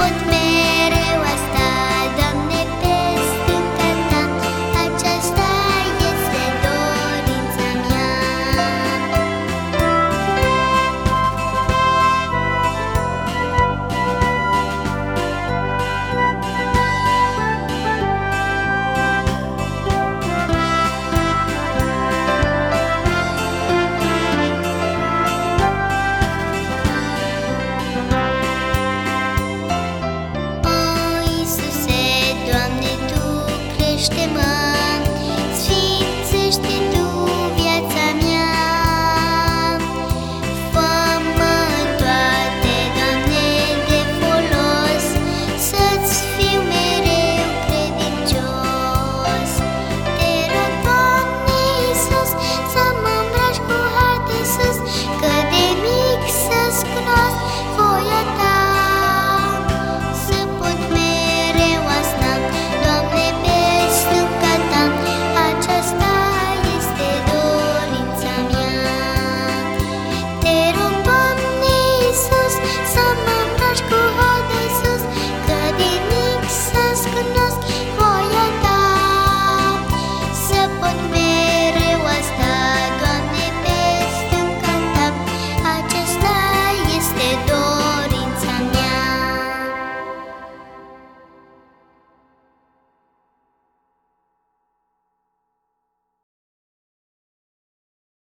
But